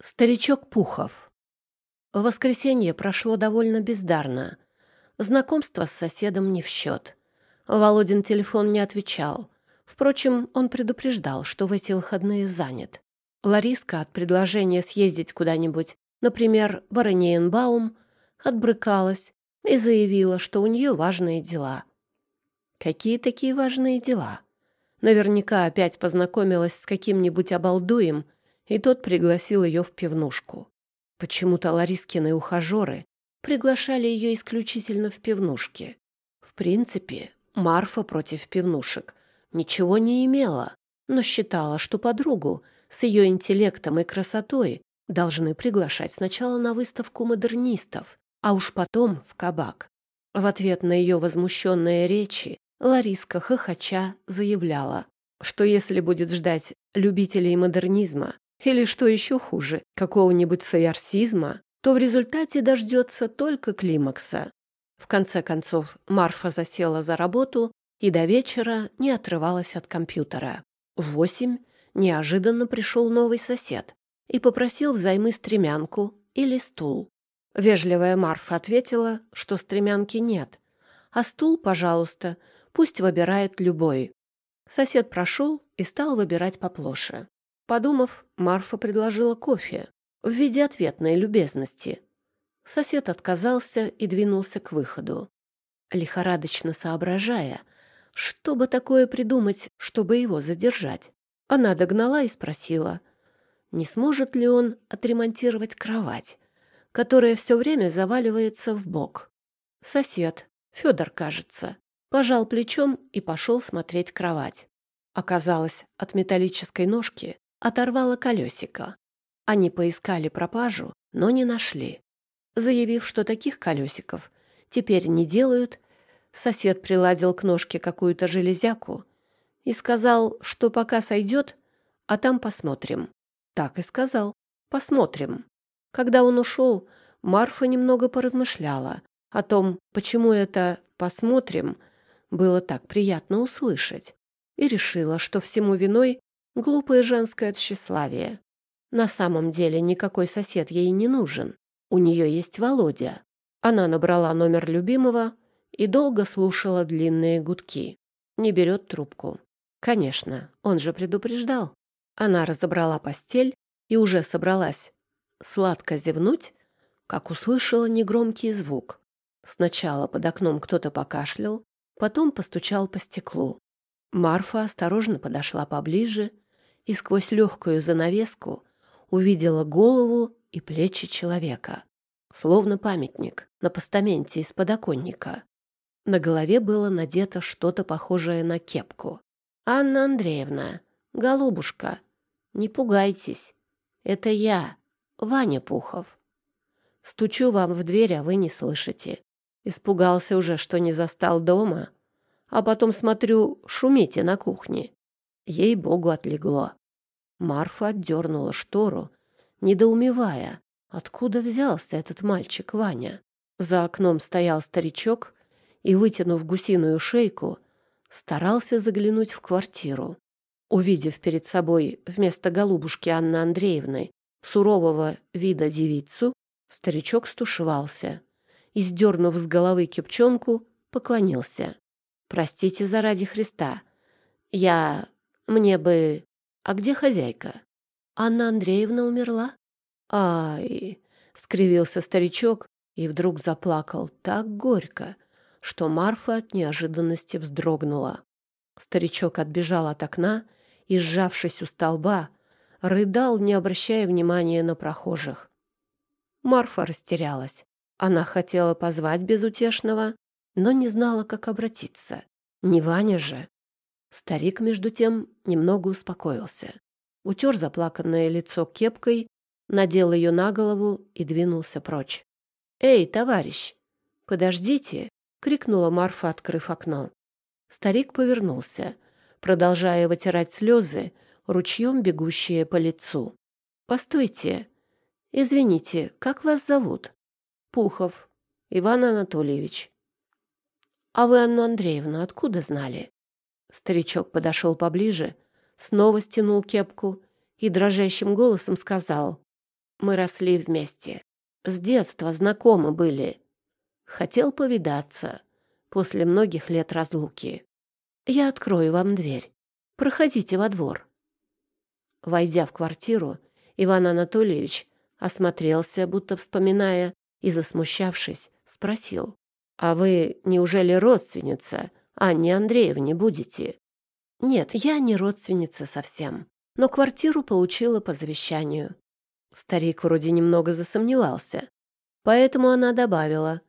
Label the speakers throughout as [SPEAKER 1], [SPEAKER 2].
[SPEAKER 1] Старичок Пухов. Воскресенье прошло довольно бездарно. Знакомство с соседом не в счет. Володин телефон не отвечал. Впрочем, он предупреждал, что в эти выходные занят. Лариска от предложения съездить куда-нибудь, например, в Ораниенбаум, отбрыкалась и заявила, что у нее важные дела. Какие такие важные дела? Наверняка опять познакомилась с каким-нибудь обалдуем — и тот пригласил ее в пивнушку. Почему-то Ларискины ухажеры приглашали ее исключительно в пивнушки. В принципе, Марфа против пивнушек ничего не имела, но считала, что подругу с ее интеллектом и красотой должны приглашать сначала на выставку модернистов, а уж потом в кабак. В ответ на ее возмущенные речи Лариска хохоча заявляла, что если будет ждать любителей модернизма или, что еще хуже, какого-нибудь саярсизма, то в результате дождется только климакса. В конце концов, Марфа засела за работу и до вечера не отрывалась от компьютера. В восемь неожиданно пришел новый сосед и попросил взаймы стремянку или стул. Вежливая Марфа ответила, что стремянки нет, а стул, пожалуйста, пусть выбирает любой. Сосед прошел и стал выбирать поплоше. Подумав, Марфа предложила кофе в виде ответной любезности. Сосед отказался и двинулся к выходу, лихорадочно соображая, что бы такое придумать, чтобы его задержать. Она догнала и спросила, не сможет ли он отремонтировать кровать, которая все время заваливается в бок. Сосед, Федор, кажется, пожал плечом и пошел смотреть кровать. Оказалось, от металлической ножки оторвало колесико. Они поискали пропажу, но не нашли. Заявив, что таких колесиков теперь не делают, сосед приладил к ножке какую-то железяку и сказал, что пока сойдет, а там посмотрим. Так и сказал. Посмотрим. Когда он ушел, Марфа немного поразмышляла о том, почему это «посмотрим» было так приятно услышать, и решила, что всему виной Глупое женское тщеславие. На самом деле никакой сосед ей не нужен. У нее есть Володя. Она набрала номер любимого и долго слушала длинные гудки. Не берет трубку. Конечно, он же предупреждал. Она разобрала постель и уже собралась сладко зевнуть, как услышала негромкий звук. Сначала под окном кто-то покашлял, потом постучал по стеклу. Марфа осторожно подошла поближе и сквозь легкую занавеску увидела голову и плечи человека, словно памятник на постаменте из подоконника. На голове было надето что-то похожее на кепку. «Анна Андреевна, голубушка, не пугайтесь. Это я, Ваня Пухов. Стучу вам в дверь, а вы не слышите. Испугался уже, что не застал дома, а потом смотрю, шумите на кухне. Ей-богу, отлегло. Марфа отдернула штору, недоумевая, откуда взялся этот мальчик Ваня. За окном стоял старичок и, вытянув гусиную шейку, старался заглянуть в квартиру. Увидев перед собой вместо голубушки Анны Андреевны сурового вида девицу, старичок стушевался и, сдернув с головы кипчонку, поклонился. «Простите заради Христа. Я... мне бы... А где хозяйка? Анна Андреевна умерла? Ай, скривился старичок и вдруг заплакал так горько, что Марфа от неожиданности вздрогнула. Старичок отбежал от окна и, сжавшись у столба, рыдал, не обращая внимания на прохожих. Марфа растерялась. Она хотела позвать безутешного, но не знала, как обратиться. Не Ваня же. Старик, между тем, немного успокоился. Утер заплаканное лицо кепкой, надел ее на голову и двинулся прочь. «Эй, товарищ! Подождите!» — крикнула Марфа, открыв окно. Старик повернулся, продолжая вытирать слезы, ручьем бегущие по лицу. «Постойте! Извините, как вас зовут?» «Пухов. Иван Анатольевич». «А вы Анну Андреевну откуда знали?» Старичок подошел поближе, снова стянул кепку и дрожащим голосом сказал. Мы росли вместе. С детства знакомы были. Хотел повидаться после многих лет разлуки. Я открою вам дверь. Проходите во двор. Войдя в квартиру, Иван Анатольевич осмотрелся, будто вспоминая, и, засмущавшись, спросил. «А вы, неужели родственница Анне Андреевне будете?» «Нет, я не родственница совсем, но квартиру получила по завещанию». Старик вроде немного засомневался, поэтому она добавила.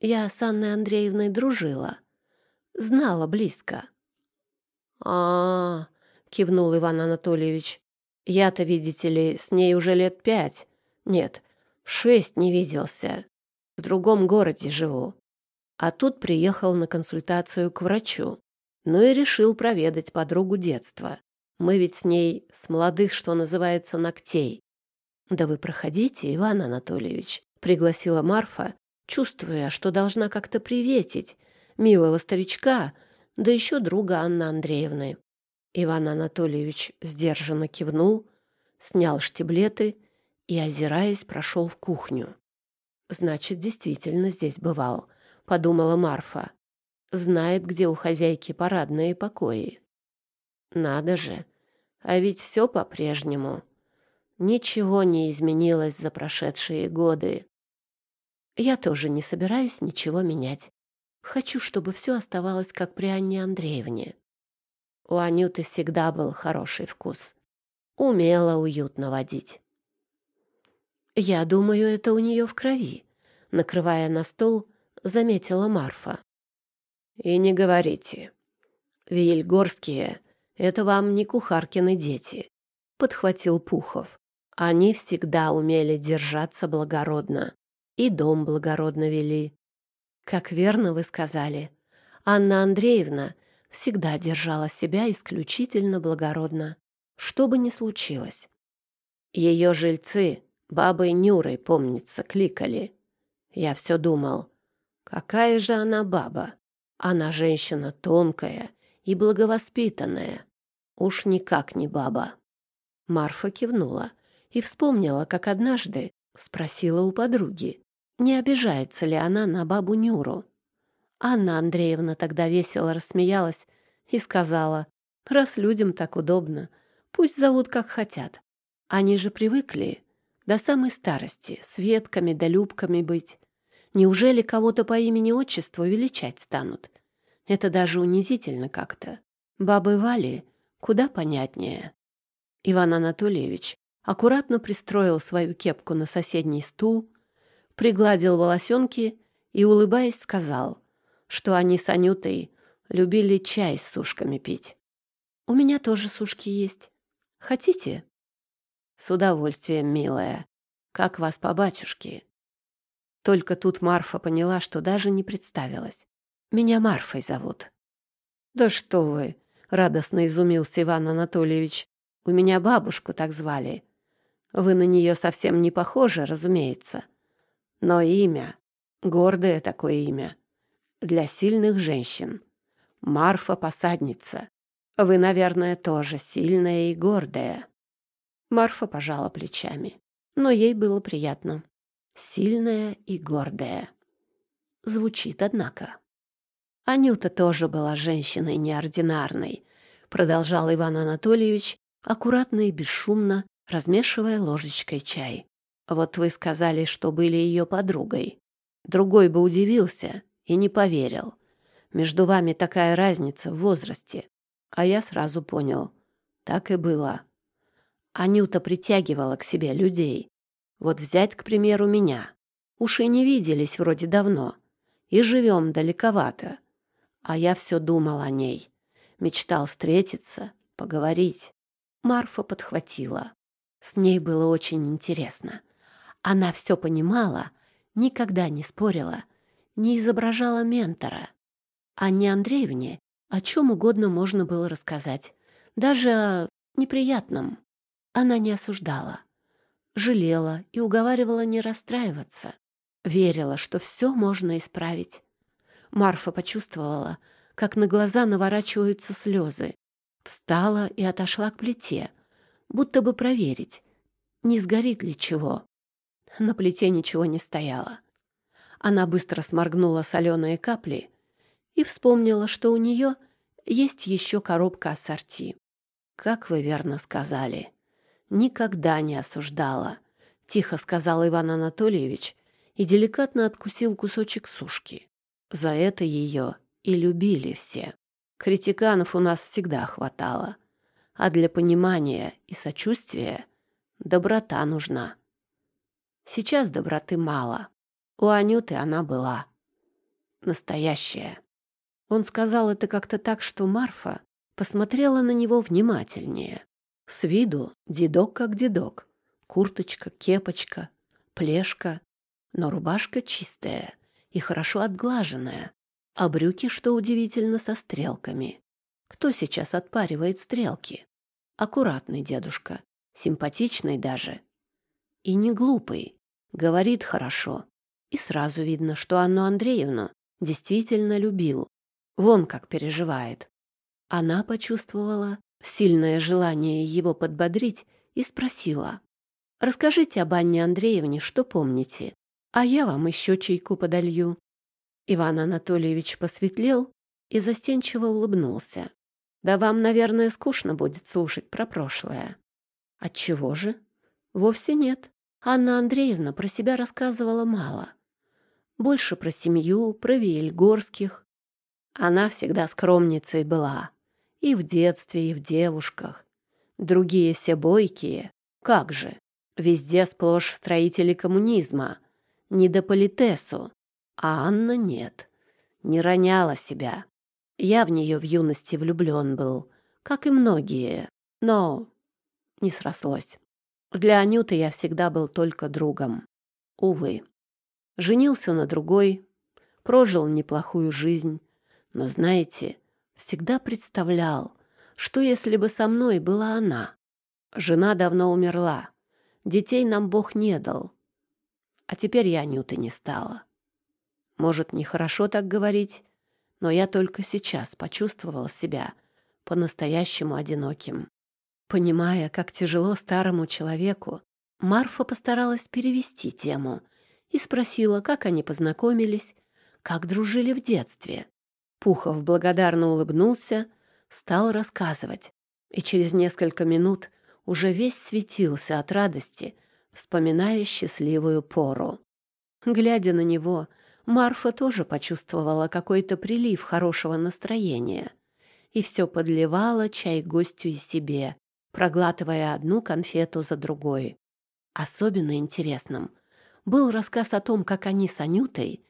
[SPEAKER 1] «Я с Анной Андреевной дружила, знала близко». «А-а-а», кивнул Иван Анатольевич. «Я-то, видите ли, с ней уже лет пять. Нет, шесть не виделся. В другом городе живу. А тут приехал на консультацию к врачу. Ну и решил проведать подругу детства. Мы ведь с ней с молодых, что называется, ногтей. Да вы проходите, Иван Анатольевич, пригласила Марфа, чувствуя, что должна как-то приветить милого старичка, да еще друга Анны Андреевны. Иван Анатольевич сдержанно кивнул, снял штиблеты и, озираясь, прошел в кухню. «Значит, действительно здесь бывал», — подумала Марфа. «Знает, где у хозяйки парадные покои». «Надо же, а ведь все по-прежнему. Ничего не изменилось за прошедшие годы. Я тоже не собираюсь ничего менять. Хочу, чтобы все оставалось как при Анне Андреевне. У Анюты всегда был хороший вкус. Умела уютно водить. Я думаю, это у нее в крови. Накрывая на стол, заметила Марфа. И не говорите. Вильгорские — это вам не кухаркины дети, подхватил Пухов. Они всегда умели держаться благородно и дом благородно вели. Как верно вы сказали, Анна Андреевна всегда держала себя исключительно благородно, что бы ни случилось. Ее жильцы бабой Нюрой, помнится, кликали. Я все думал, какая же она баба? Она женщина тонкая и благовоспитанная. Уж никак не баба. Марфа кивнула и вспомнила, как однажды спросила у подруги, не обижается ли она на бабу Нюру. Анна Андреевна тогда весело рассмеялась и сказала, раз людям так удобно, пусть зовут как хотят. Они же привыкли до самой старости с ветками да любками быть. Неужели кого-то по имени-отчеству величать станут? Это даже унизительно как-то. Бабы Вали куда понятнее. Иван Анатольевич аккуратно пристроил свою кепку на соседний стул, пригладил волосенки и, улыбаясь, сказал, что они с Анютой любили чай с сушками пить. «У меня тоже сушки есть. Хотите?» «С удовольствием, милая. Как вас по батюшке?» Только тут Марфа поняла, что даже не представилась. «Меня Марфой зовут». «Да что вы!» — радостно изумился Иван Анатольевич. «У меня бабушку так звали. Вы на нее совсем не похожи, разумеется. Но имя, гордое такое имя, для сильных женщин. Марфа Посадница. Вы, наверное, тоже сильная и гордая. Марфа пожала плечами, но ей было приятно. Сильная и гордая. Звучит, однако. Анюта тоже была женщиной неординарной, продолжал Иван Анатольевич, аккуратно и бесшумно размешивая ложечкой чай. Вот вы сказали, что были ее подругой. Другой бы удивился и не поверил. Между вами такая разница в возрасте. А я сразу понял. Так и было. Анюта притягивала к себе людей. Вот взять, к примеру, меня. Уж и не виделись вроде давно. И живем далековато. А я все думал о ней. Мечтал встретиться, поговорить. Марфа подхватила. С ней было очень интересно. Она все понимала, никогда не спорила, не изображала ментора. Анне Андреевне о чем угодно можно было рассказать, даже о неприятном. Она не осуждала, жалела и уговаривала не расстраиваться, верила, что все можно исправить. Марфа почувствовала, как на глаза наворачиваются слезы, встала и отошла к плите, будто бы проверить, не сгорит ли чего. На плите ничего не стояло. Она быстро сморгнула соленые капли и вспомнила, что у нее есть еще коробка ассорти. «Как вы верно сказали. Никогда не осуждала», — тихо сказал Иван Анатольевич и деликатно откусил кусочек сушки. За это ее и любили все. Критиканов у нас всегда хватало. А для понимания и сочувствия доброта нужна. Сейчас доброты мало. У Анюты она была. Настоящая. Он сказал это как-то так, что Марфа посмотрела на него внимательнее. С виду дедок как дедок. Курточка, кепочка, плешка. Но рубашка чистая и хорошо отглаженная. А брюки, что удивительно, со стрелками. Кто сейчас отпаривает стрелки? Аккуратный дедушка, симпатичный даже. И не глупый, говорит хорошо. И сразу видно, что Анну Андреевну действительно любил. Вон как переживает. Она почувствовала сильное желание его подбодрить и спросила. «Расскажите об Анне Андреевне, что помните, а я вам еще чайку подолью». Иван Анатольевич посветлел и застенчиво улыбнулся. «Да вам, наверное, скучно будет слушать про прошлое». «Отчего же?» «Вовсе нет. Анна Андреевна про себя рассказывала мало. Больше про семью, про Виельгорских. Она всегда скромницей была. И в детстве, и в девушках. Другие все бойкие. Как же? Везде сплошь строители коммунизма. Не до политесу. А Анна нет. Не роняла себя. Я в нее в юности влюблен был, как и многие. Но не срослось. Для Анюты я всегда был только другом. Увы. Женился на другой, прожил неплохую жизнь, но, знаете, всегда представлял, что если бы со мной была она. Жена давно умерла, детей нам Бог не дал, а теперь я Анюты не стала. Может, нехорошо так говорить, но я только сейчас почувствовал себя по-настоящему одиноким. Понимая, как тяжело старому человеку, Марфа постаралась перевести тему и спросила, как они познакомились, как дружили в детстве. Пухов благодарно улыбнулся, стал рассказывать, и через несколько минут уже весь светился от радости, вспоминая счастливую пору. Глядя на него, Марфа тоже почувствовала какой-то прилив хорошего настроения и все подливала чай гостю и себе, проглатывая одну конфету за другой. Особенно интересным был рассказ о том, как они с Анютой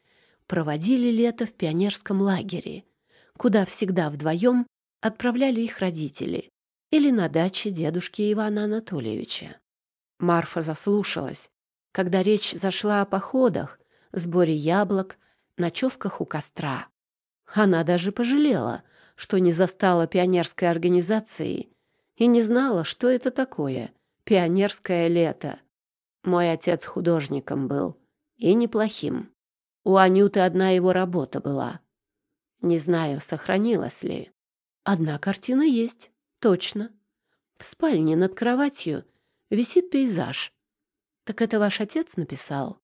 [SPEAKER 1] проводили лето в пионерском лагере, куда всегда вдвоем отправляли их родители или на даче дедушки Ивана Анатольевича. Марфа заслушалась, когда речь зашла о походах, сборе яблок, ночевках у костра. Она даже пожалела, что не застала пионерской организации и не знала, что это такое — пионерское лето. Мой отец художником был, и неплохим. У Анюты одна его работа была. Не знаю, сохранилась ли. Одна картина есть, точно. В спальне над кроватью висит пейзаж. Так это ваш отец написал?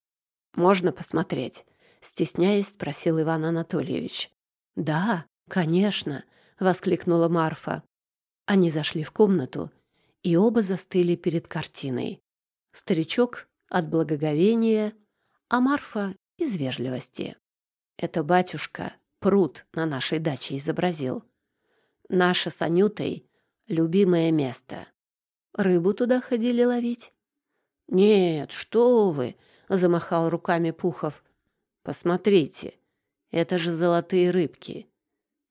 [SPEAKER 1] Можно посмотреть? Стесняясь, спросил Иван Анатольевич. Да, конечно, воскликнула Марфа. Они зашли в комнату и оба застыли перед картиной. Старичок от благоговения, а Марфа из вежливости. Это батюшка пруд на нашей даче изобразил. Наше с Анютой любимое место. Рыбу туда ходили ловить? Нет, что вы, замахал руками Пухов. Посмотрите, это же золотые рыбки.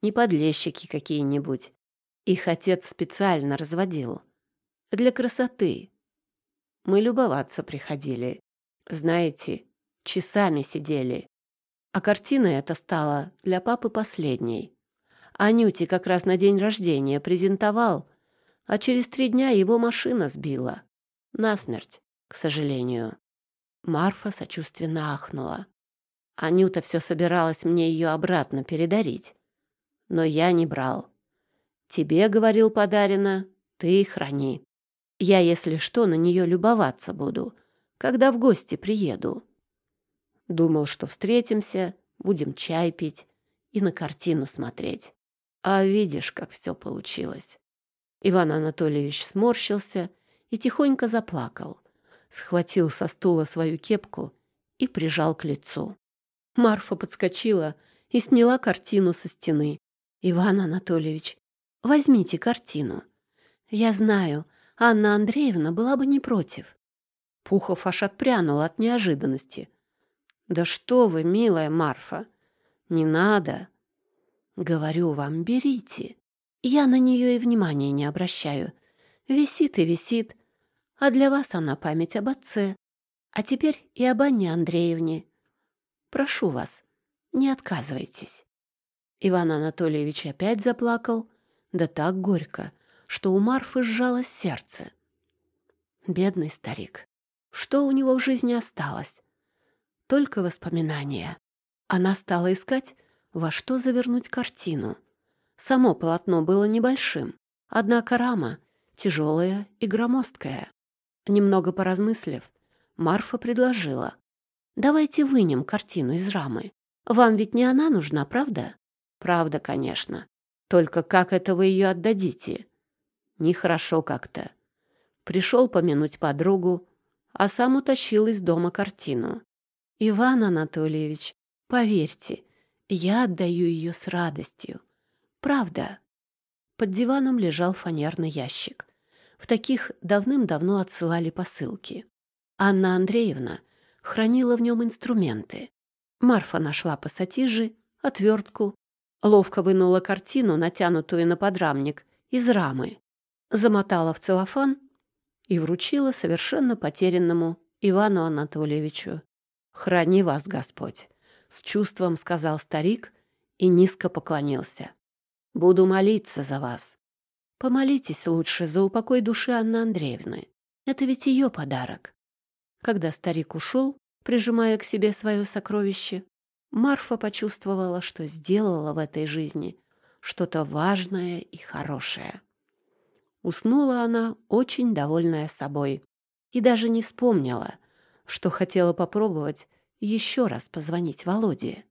[SPEAKER 1] Не подлещики какие-нибудь. Их отец специально разводил. Для красоты. Мы любоваться приходили. Знаете, часами сидели. А картина эта стала для папы последней. Анюте как раз на день рождения презентовал, а через три дня его машина сбила. Насмерть, к сожалению. Марфа сочувственно ахнула. Анюта все собиралась мне ее обратно передарить. Но я не брал. Тебе, говорил, подарено, ты храни. Я, если что, на нее любоваться буду, когда в гости приеду. Думал, что встретимся, будем чай пить и на картину смотреть. А видишь, как все получилось. Иван Анатольевич сморщился и тихонько заплакал, схватил со стула свою кепку и прижал к лицу. Марфа подскочила и сняла картину со стены. «Иван Анатольевич, возьмите картину. Я знаю, Анна Андреевна была бы не против». Пухов аж отпрянул от неожиданности. «Да что вы, милая Марфа, не надо!» «Говорю вам, берите. Я на нее и внимания не обращаю. Висит и висит. А для вас она память об отце. А теперь и об Анне Андреевне. Прошу вас, не отказывайтесь». Иван Анатольевич опять заплакал, да так горько, что у Марфы сжалось сердце. Бедный старик. Что у него в жизни осталось? Только воспоминания. Она стала искать, во что завернуть картину. Само полотно было небольшим, однако рама тяжелая и громоздкая. Немного поразмыслив, Марфа предложила. Давайте вынем картину из рамы. Вам ведь не она нужна, правда? Правда, конечно. Только как это вы ее отдадите? Нехорошо как-то. Пришел помянуть подругу, а сам утащил из дома картину. Иван Анатольевич, поверьте, я отдаю ее с радостью. Правда. Под диваном лежал фанерный ящик. В таких давным-давно отсылали посылки. Анна Андреевна хранила в нем инструменты. Марфа нашла пассатижи, отвертку, ловко вынула картину, натянутую на подрамник, из рамы, замотала в целлофан и вручила совершенно потерянному Ивану Анатольевичу. «Храни вас, Господь!» — с чувством сказал старик и низко поклонился. «Буду молиться за вас. Помолитесь лучше за упокой души Анны Андреевны. Это ведь ее подарок. Когда старик ушел, прижимая к себе свое сокровище, Марфа почувствовала, что сделала в этой жизни что-то важное и хорошее. Уснула она, очень довольная собой, и даже не вспомнила, что хотела попробовать еще раз позвонить Володе.